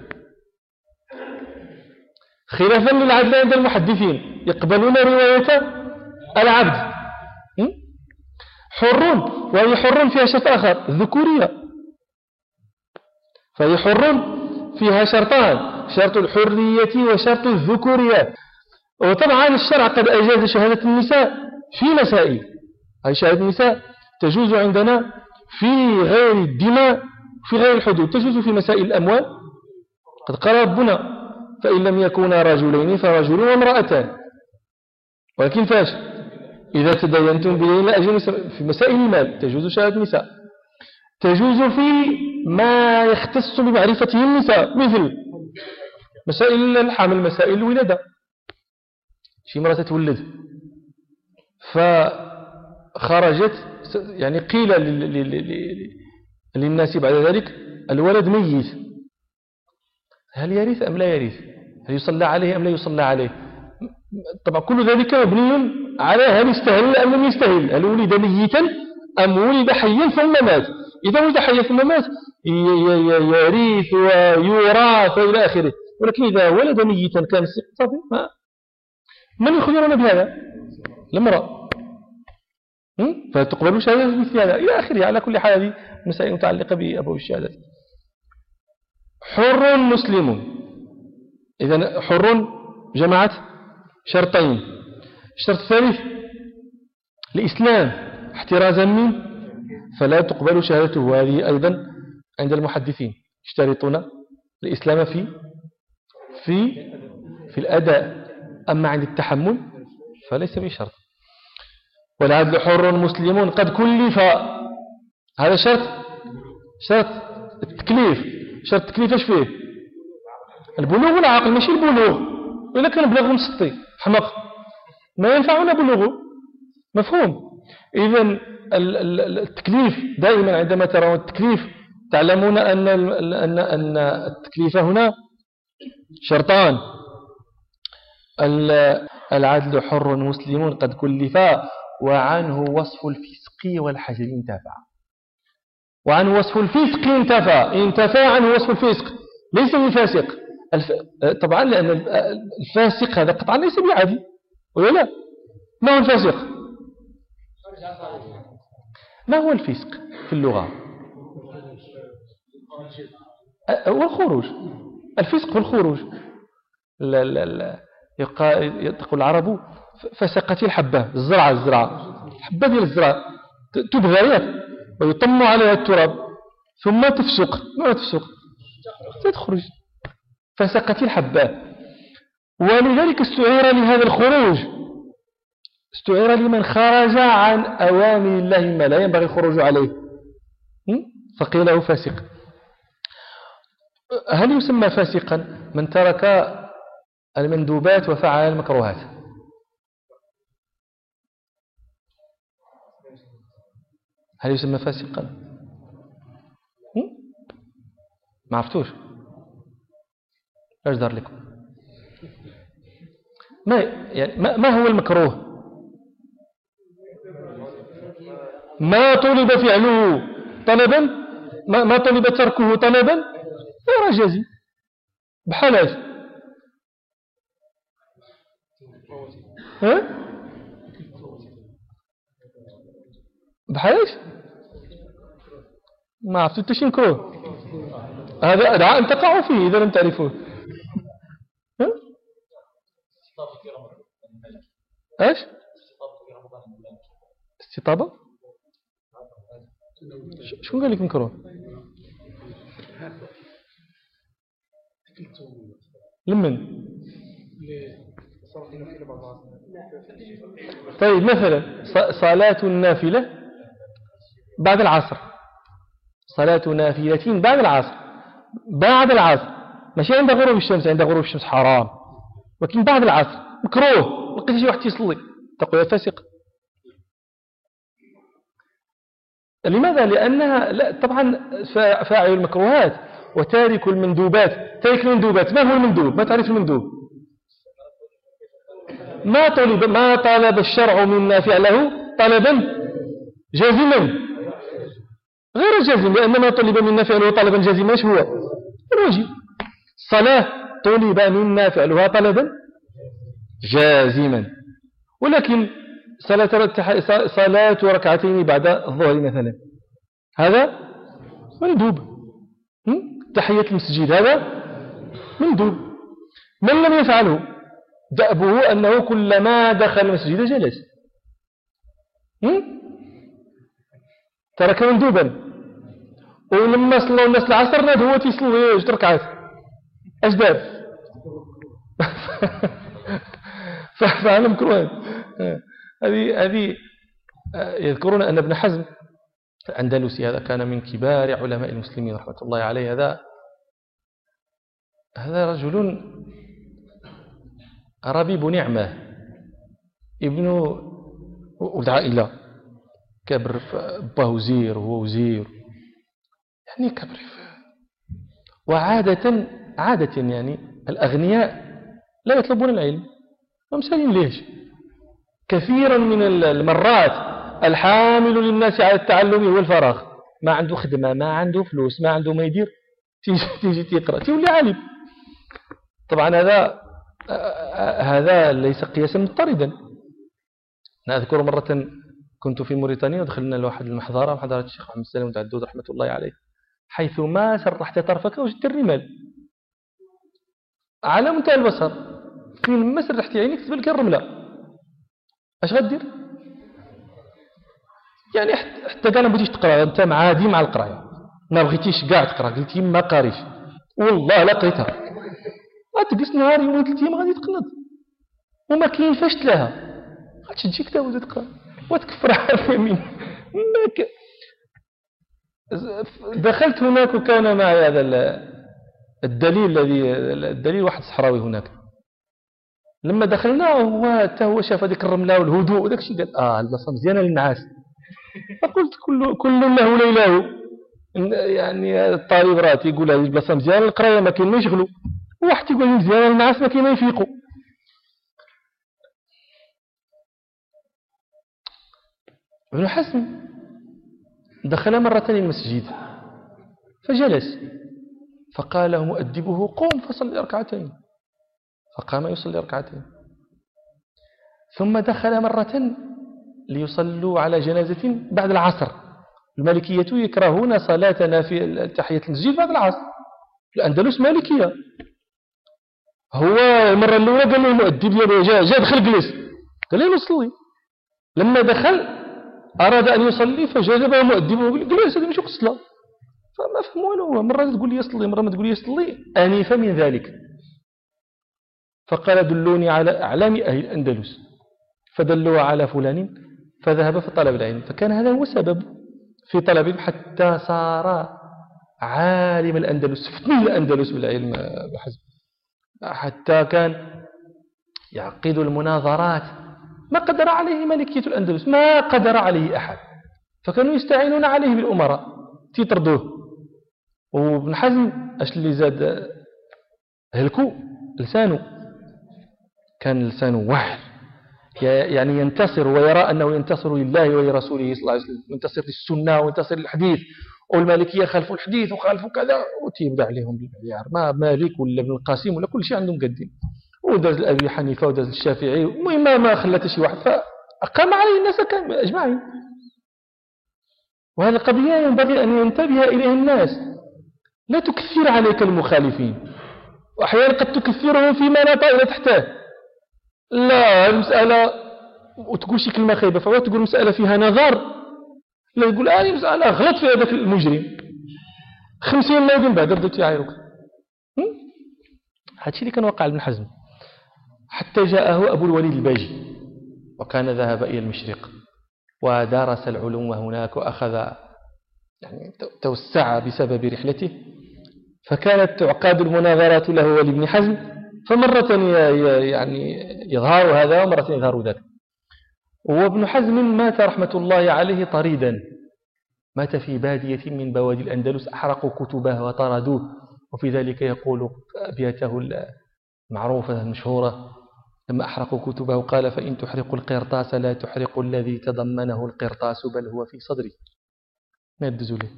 خلافا للعدل عند المحدثين. يقبلون رواية العبد. حر. وهي حر فيها شرط آخر. الذكورية فهي حر. فيها شرطان شرط الحرية وشرط الذكورية وطبعا الشرع قد أجاز شهادة النساء في مسائل. أي شهادة النساء تجوز عندنا في غير الدماء في غير الحدود تجوز في مسائل الأموال. قد قال ربنا فإن لم يكونا رجلين فرجل وامرأتان. ولكن فاش؟ إذا تدينتم بدين لا أجل في مسائل المال تجوز شهادة النساء. تجوز في ما يختص بمعرفته النساء مثل مسائل الحمل مسائل الولادة. شي مرة تولد. فخرجت يعني قيل للناس بعد ذلك الولد ميت. هل يرث أم لا يرث؟ هل يصلى عليه أم لا يصلى عليه؟ طبعا كل ذلك مبني على هل يستهل أم لم يستهل. هل ولد ميتا أم ولد حيا ثم مات؟ إذا حيا ثم يريث ويراث إلى آخره. ولكن إذا ولد ميتا كان صافي من يخبرنا بهذا؟ المرأة. فتقبل شهادة مثل هذا. إلى آخره. على كل حال هذه مسائل متعلقة بأبو الشهادة. حر مسلم. إذا حر جمعت شرطين. الشرط الثالث الإسلام. احترازا من فلا تقبل شهادته هذه أيضا عند المحدثين. يشترطون الإسلام في في في الأداء. أما عند التحمل فليس بشرط والعدل حر مسلم قد كلف. هذا شرط شرط التكليف شرط التكليف اش فيه؟ البلوغ والعقل ماشي البلوغ. إذا كان بلغ مسطي حمق. ما ينفعنا بلوغه. مفهوم. إذا التكليف دائما عندما ترون التكليف تعلمون أن أن أن التكليف هنا شرطان. العدل حر مسلم قد كلفا وعنه وصف الفسق والحجر انتفع. وعن وصف الفسق انتفى انتفى عنه وصف الفسق. ليس بالفاسق. الف... طبعا لأن الفاسق هذا قطعا ليس بعدي ولا لا؟ ما هو الفاسق؟ ما هو الفسق في اللغة؟ هو الخروج. الفسق في الخروج. لا لا لا. يقول العرب فسقت الحبة الزرعة الزرعة الحبة ديال الزرعة تبغى ويطم عليها التراب. ثم تفسق. ما تفسق تخرج فسقت الحبات ولذلك استعير لهذا الخروج. استعير لمن خرج عن أوامر الله ما لا ينبغي الخروج عليه. فقيل له فاسق. هل يسمى فاسقا من ترك المندوبات وفعل المكروهات؟ هل يسمى فاسقا؟ ما عرفتوش. إيش دار لكم. ما يعني ما هو المكروه؟ ما طلب فعله طلبا؟ ما, طلب تركه طلبا؟ غير جازي. بحال إيش ها؟ بحال إيش ما عرفتوا تشنكوه هذا دعاء تقع فيه إذا لم تعرفوه. ها؟ إيش؟ استطابة؟ شو قال لك مكروه لمن؟ طيب مثلا صلاة النافلة بعد العصر. صلاة نافلة بعد العصر. بعد العصر. ماشي عند غروب الشمس عند غروب الشمس حرام. ولكن بعد العصر. مكروه. لقيت شي واحد يصلي. تقول فاسق لماذا؟ لأنها لا طبعا فاعل المكروهات وتارك المندوبات. تارك المندوبات ما هو المندوب؟ ما تعرف المندوب؟ ما طلب ما طلب الشرع منا فعله طلبا جازما. غير جازم لأن ما طلب منا فعله طلبا جازما هو؟ الواجب صلاة طلب منا فعلها طلبا جازما. ولكن صلاة ركعتين بعد الظهر مثلا. هذا مندوب. تحية المسجد. هذا مندوب. من لم يفعله؟ دأبه أنه كلما دخل المسجد جلس. ترك مندوبا. ولما صلوا الناس العصر ناد هو تيصلوا جوج ركعات. اش دار مكروه هذه هذه يذكرون أن ابن حزم الأندلسي هذا كان من كبار علماء المسلمين رحمة الله عليه. هذا هذا رجل ربيب نعمة ابن ولد عائلة كبر باه وزير وهو وزير يعني كبر وعادة عادة يعني الأغنياء لا يطلبون العلم ومسالين ليش؟ كثيرا من المرات الحامل للناس على التعلم هو الفراغ. ما عنده خدمة ما عنده فلوس ما عنده ما يدير. تيجي تيجي تقرأ تولي عالم. طبعا هذا هذا ليس قياسا مضطردا. أنا أذكر مرة كنت في موريتانيا ودخلنا لواحد المحضرة محضرة الشيخ محمد سلام متعدود رحمة الله عليه. حيث ما سرحت طرفك وجدت الرمال. على منتهى البصر. في ما سرحت عينيك تبان الرملة. اش غدير؟ يعني حتى كان بغيتيش تقرا انت عادي مع القراية. ما بغيتيش كاع تقرا قلتي ما قاريش. والله لا قريتها. غتجلس نهار يومين ثلاث أيام غادي تقنط. وما كاين فاش تلاها كتاب وتقرا تقرا. وتكفر على اليمين دخلت هناك وكان معي هذا الدليل الذي الدليل واحد صحراوي هناك. لما دخلنا هو حتى هو شاف هذيك الرملة والهدوء وداك الشيء قال آه البلاصه مزيانه للنعاس فقلت كل كل له ليله. يعني الطالب راه تيقول هذه البلاصه مزيانه للقرايه ما كاين ما يشغلوا. واحد تيقول مزيانه للنعاس ما كاين ما يفيقوا. ابن حزم دخل مرة المسجد. فجلس. فقال مؤدبه قم فصل ركعتين. فقام يصلي ركعتين. ثم دخل مرة ليصلوا على جنازة بعد العصر. المالكية يكرهون صلاتنا في تحية المسجد بعد العصر. الأندلس مالكية. هو المرة الأولى قال له المؤدب جاء جاء دخل جلس قال له نصلي لما دخل أراد أن يصلي فجذبه مؤدبه وقال له جلس هذا مش الصلاة. فما فهم والو مرة تقول لي صلي مرة ما تقول لي صلي أنيف من ذلك. فقال دلوني على أعلام أهل الأندلس. فدلوا على فلان فذهب في طلب العلم. فكان هذا هو السبب في طلب حتى صار عالم الأندلس فتنه الأندلس بالعلم. بحسب. حتى كان يعقد المناظرات. ما قدر عليه ملكية الأندلس ما قدر عليه أحد. فكانوا يستعينون عليه بالأمراء تيطردوه. وابن حزم اش اللي زاد هلكو لسانه كان لسانه وحر يعني ينتصر ويرى أنه ينتصر لله ولرسوله صلى الله عليه وسلم. ينتصر للسنة وينتصر للحديث. والمالكية خالفوا الحديث وخالفوا كذا. وتيبدا عليهم بالعيار ما مالك ولا ابن القاسم ولا كل شيء عندهم قدين وداز الأبي حنيفة وداز الشافعي المهم ما خلت شي واحد. فأقام عليه الناس أجمعين. وهذه قضية ينبغي أن ينتبه إليها الناس. لا تكثر عليك المخالفين. وأحيانا قد تكثرهم فيما لا طائل تحتاه لا وتقول شي كلمة خايبة فهو تقول مسألة فيها نظر. لا تقول هذه مسألة غلط في هذاك المجرم. خمسين لا من بعد بدأت يعايروك هادشي اللي كان وقع لابن حزم. حتى جاءه أبو الوليد الباجي. وكان ذهب إلى المشرق. ودارس العلوم هناك وأخذ يعني توسع بسبب رحلته. فكانت تعقاد المناظرات له ولابن حزم. فمرة يعني يظهر هذا ومرة يظهر ذاك. وابن حزم مات رحمة الله عليه طريدا. مات في بادية من بوادي الأندلس أحرقوا كتبه وطردوه. وفي ذلك يقول أبياته المعروفة المشهورة لما أحرقوا كتبه قال فإن تحرق القرطاس لا تحرق الذي تضمنه القرطاس بل هو في صدري. ما يدزوا له.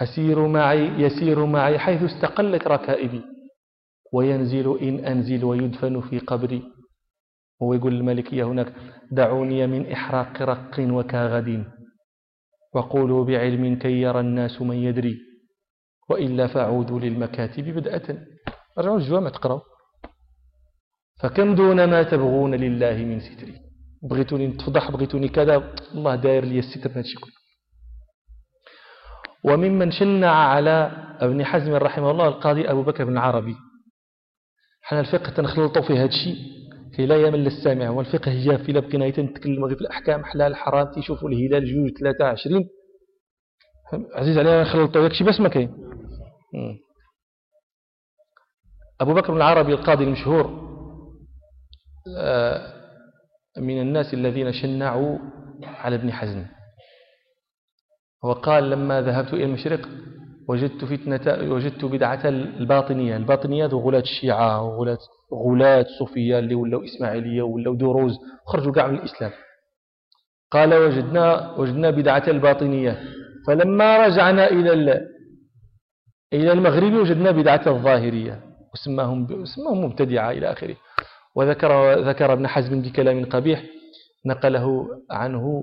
أسير معي يسير معي حيث استقلت ركائبي. وينزل إن أنزل ويدفن في قبري. هو يقول المالكية هناك دعوني من إحراق رق وكاغد وقولوا بعلم كي يرى الناس من يدري وإلا فعودوا للمكاتب بدأة رجعوا الجوامع تقرأوا. فكم دون ما تبغون لله من ستري بغيتوني نتفضح بغيتوني كذا. الله داير لي الستر هادشي كله وممن شنع على ابن حزم رحمه الله القاضي أبو بكر بن العربي. حنا الفقه تنخلطوا في هذا الشيء كي لا يمل السامع. والفقه جاء في لبقينا نتكلم في الأحكام حلال حرام تيشوفوا الهلال جوج 23 عزيز علينا نخلطوا يكشي بس ما كاين. أبو بكر بن العربي القاضي المشهور آه، من الناس الذين شنعوا على ابن حزم. وقال لما ذهبت إلى المشرق وجدت فتنة وجدت بدعة الباطنية. الباطنيات وغلاة الشيعة وغلاة غلاة صوفية اللي ولاو إسماعيلية ولاو دروز خرجوا كاع من الإسلام قال وجدنا وجدنا بدعة الباطنية. فلما رجعنا إلى إلى المغرب وجدنا بدعة الظاهرية وسماهم سماهم مبتدعة إلى آخره. وذكر ذكر ابن حزم بكلام قبيح نقله عنه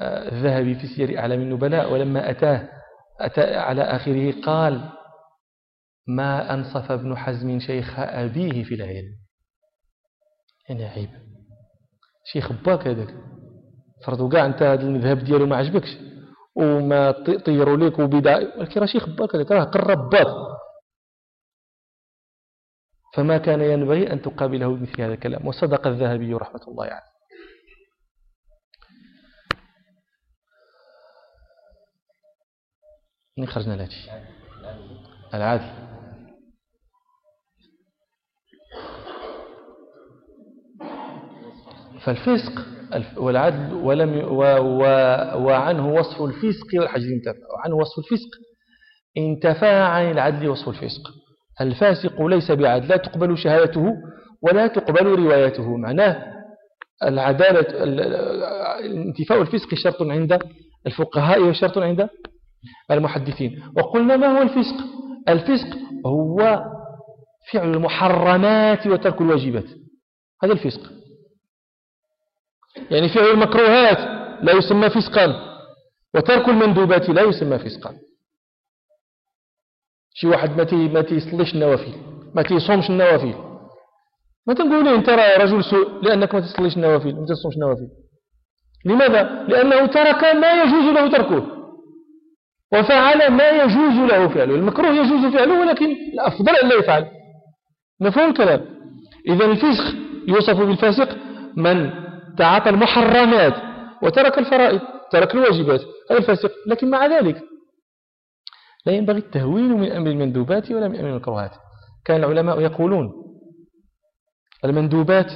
آه، الذهبي في سير أعلام النبلاء ولما أتاه أتى على آخره قال ما أنصف ابن حزم شيخ أبيه في العلم. يعني عيب شيخ باك هذاك فرضوا كاع أنت هذا المذهب ديالو ما عجبكش. وما طيروا ليك وبدع ولكن راه شيخ باك هذاك راه قرب باك فما كان ينبغي أن تقابله بمثل هذا الكلام. وصدق الذهبي رحمة الله عليه. يعني. من خرجنا لهذا العادل فالفسق والعدل ولم وعنه وصف الفسق والحجر انتفى. وعنه وصف الفسق انتفى عن العدل وصف الفسق. الفاسق ليس بعدل لا تقبل شهادته ولا تقبل روايته. معناه العدالة انتفاء الفسق شرط عند الفقهاء وشرط عند المحدثين. وقلنا ما هو الفسق؟ الفسق هو فعل المحرمات وترك الواجبات. هذا الفسق. يعني فعل المكروهات لا يسمى فسقا وترك المندوبات لا يسمى فسقا. شي واحد ما تي ما تيصليش النوافل ما تيصومش النوافل. ما تنقول أنت رجل سوء لأنك ما تصليش النوافل ما تصومش النوافل. لماذا؟ لأنه ترك ما يجوز له تركه. وفعل ما يجوز له فعله. المكروه يجوز فعله ولكن الأفضل أن لا يفعل. مفهوم الكلام؟ إذا الفسق يوصف بالفاسق من تعاطى المحرمات وترك الفرائض ترك الواجبات هذا الفاسق لكن مع ذلك لا ينبغي التهوين من أمر المندوبات ولا من أمر المكروهات. كان العلماء يقولون المندوبات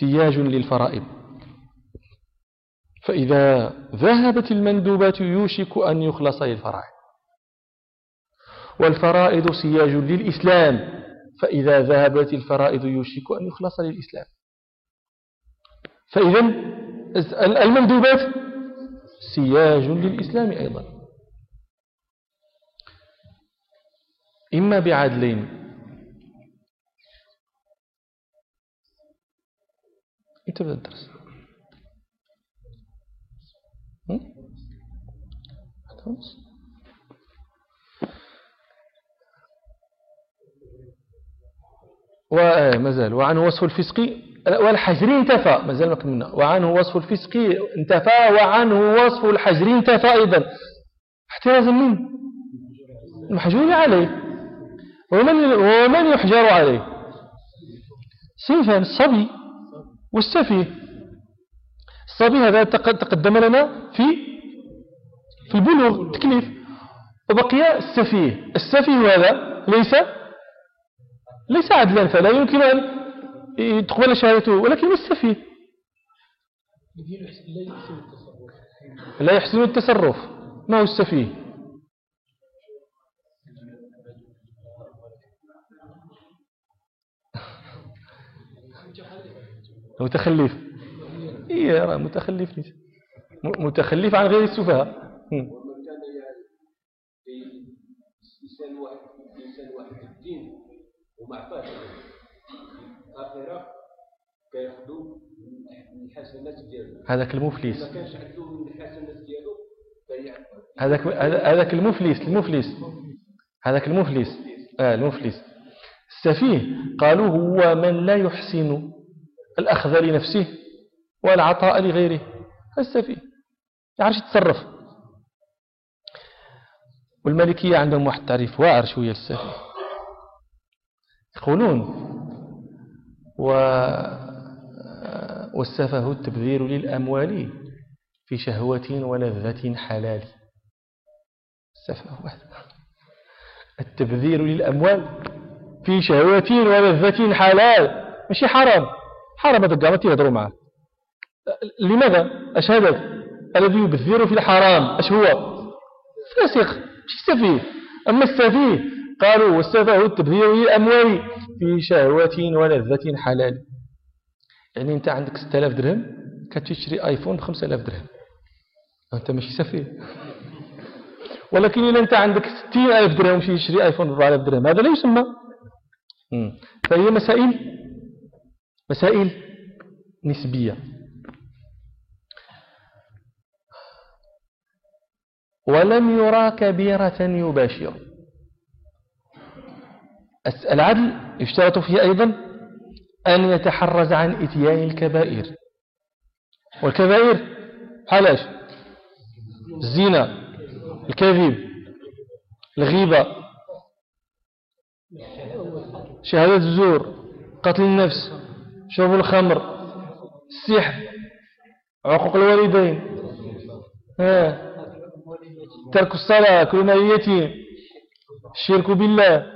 سياج للفرائض. فإذا ذهبت المندوبات يوشك أن يخلص للفرائض. والفرائض سياج للإسلام. فإذا ذهبت الفرائض يوشك أن يخلص للإسلام. فإذا المندوبات سياج للإسلام أيضا. إما بعدلين. إنت بدأ الدرس ومازال وعنه وصف الفسق والحجر انتفى مازال ما كملنا وعنه وصف الفسق انتفى وعنه وصف الحجر انتفى أيضا احتراز من المحجور عليه ومن, ومن يحجر عليه صنفان الصبي والسفيه الصبي هذا تقدم لنا في في البلوغ التكليف. وبقي السفيه. السفيه هذا ليس ليس عدلا فلا يمكن أن تقبل شهادته ولكن السفيه. لا يحسن التصرف. ما هو السفيه؟ متخلف. إيه راه متخلف متخلف عن غير السفهاء. ومن كان إنسان واحد إنسان واحد الدين ومعفاة آخرة كياخذوا الحسنات ديالو هذاك المفلس. ما كانش عنده من الحسنات ديالو هذاك هذاك المفلس المفلس. هذاك المفلس. آه المفلس. السفيه قالوا هو من لا يحسن الأخذ لنفسه والعطاء لغيره. السفيه. يعرف يتصرف. والمالكية عندهم واحد تعريف واعر شوية للسفيه يقولون و والسفه التبذير للأموال في شهوة ولذة حلال. السفه التبذير للأموال في شهوة ولذة حلال. ماشي حرام. حرم الدقامة يهضروا معه لماذا؟ هذا الذي يبذر في الحرام أش هو؟ فاسق. مش سفيه أما السفيه قالوا والسفه التبذير للأموال في شهوة ولذة حلال. يعني أنت عندك 6000 درهم كتشتري آيفون ب 5000 درهم. أنت ماشي سفيه ولكن إذا أنت عندك 60000 درهم وشي يشتري آيفون ب 4000 درهم. هذا لا يسمى. فهي مسائل مسائل نسبية. ولم يرى كبيرة يباشر. العدل يشترط فيه أيضا أن يتحرز عن إتيان الكبائر. والكبائر حلاش الزنا الكذب الغيبة شهادة الزور قتل النفس شرب الخمر السحر عقوق الوالدين. ها ترك الصلاة اليتيم الشرك بالله.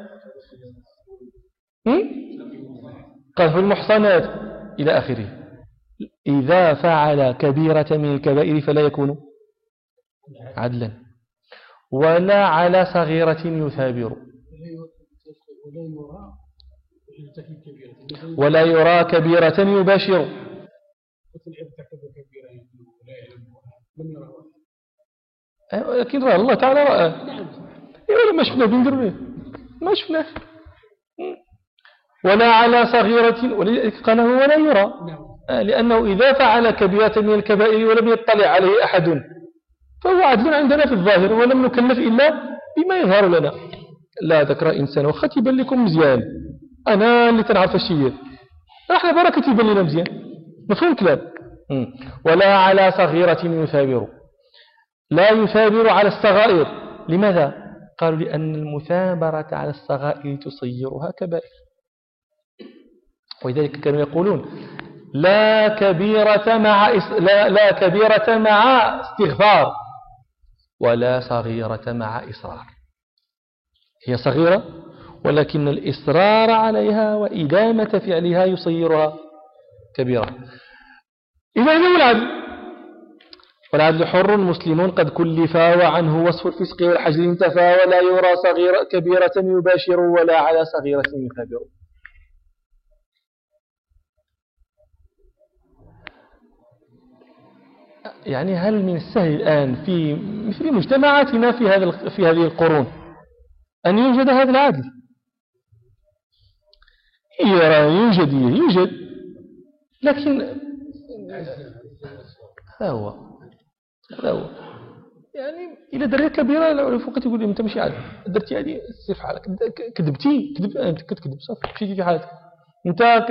قذف المحصنات. إلى آخره. إذا فعل كبيرة من الكبائر فلا يكون عدلا. ولا على صغيرة يثابر. ولا يرى كبيرة يباشر. لكن رأى الله تعالى رأى ولا ما شفنا بندر ما شفناه. ولا على صغيرة قال هو ولا يرى. آه، لأنه إذا فعل كبيرة من الكبائر ولم يطلع عليه أحد فهو عدل عندنا في الظاهر ولم نكلف إلا بما يظهر لنا. لا ذكر إنسان وختبا لكم مزيان. أنا اللي تنعرف الشيء. إحنا بركة يبني لنا مزيان. مفهوم كلام ولا على صغيرة يثابر. لا يثابر على الصغائر. لماذا؟ قالوا لأن المثابرة على الصغائر تصيرها كبائر. ولذلك كانوا يقولون لا كبيرة مع لا, لا كبيرة مع استغفار ولا صغيرة مع إصرار. هي صغيرة ولكن الإصرار عليها وإدامة فعلها يصيرها كبيرة. إذا العدل والعدل حر مسلم قد كلفا وعنه وصف الفسق والحجر انتفى ولا يرى صغيرة كبيرة يباشر ولا على صغيرة يثابر يعني هل من السهل الآن في مثل مجتمعاتنا في هذا في هذه القرون أن يوجد هذا العدل؟ يوجد يوجد لكن هذا هو. هذا هو يعني إلى درجة كبيرة لو فوق تقول لي أنت ماشي عادل درتي هذه سير حالك. كذبتي كذب أنت كتكذب صافي. مشيتي في حالك. أنت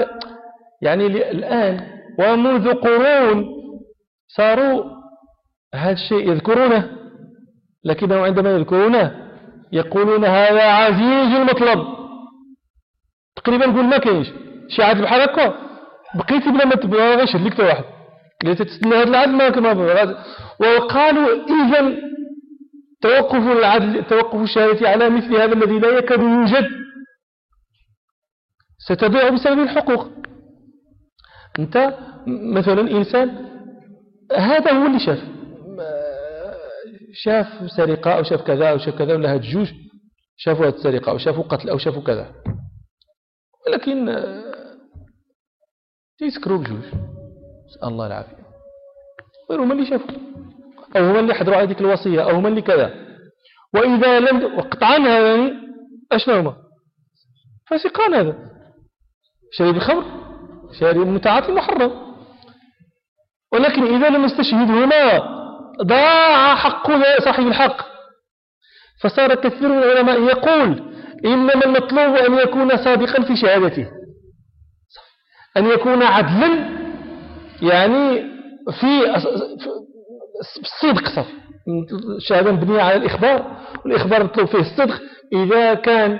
يعني الآن ومنذ قرون صاروا هذا الشيء يذكرونه لكنه عندما يذكرونه يقولون هذا عزيز المطلب. تقريبا نقول ما كاينش. شي عاد بحال هكا. بقيتي بلا ما شد لك واحد. قلت تستنى هذا العدل ما كما وقالوا اذا توقف العدل توقف الشهاده على مثل هذا الذي لا يكاد يوجد ستضيع بسبب الحقوق انت مثلا انسان هذا هو اللي شاف شاف سرقة أو شاف كذا أو شاف كذا ولا هاد جوج. شافوا هاد السرقة أو شافوا قتل أو شافوا كذا ولكن تيسكروا بجوج نسأل الله العافية. غير هما اللي شافوا أو هما اللي حضروا على ديك الوصية أو هما اللي كذا. وإذا لم وقطعا يعني أشنا هما فاسقان هذا. شريب الخمر شارب المتعاطي محرم ولكن إذا لم يستشهد هنا ضاع حق صاحب الحق. فصار كثير من العلماء يقول إنما المطلوب أن يكون صادقا في شهادته. أن يكون عدلا يعني في الصدق صف الشهادة مبنية على الإخبار والإخبار مطلوب فيه الصدق. إذا كان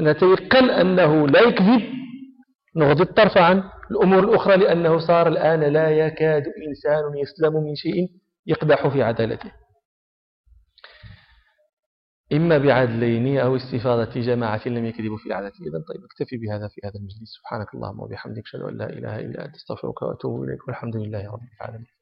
نتيقن أنه لا يكذب نغضي الطرف عن الأمور الأخرى لأنه صار الآن لا يكاد إنسان يسلم من شيء يقدح في عدالته. إما بعدلين أو استفاضة جماعة لم يكذبوا في العدالة إذا طيب اكتفي بهذا في هذا المجلس. سبحانك اللهم وبحمدك أشهد أن لا إله إلا أنت أستغفرك وأتوب إليك والحمد لله رب العالمين.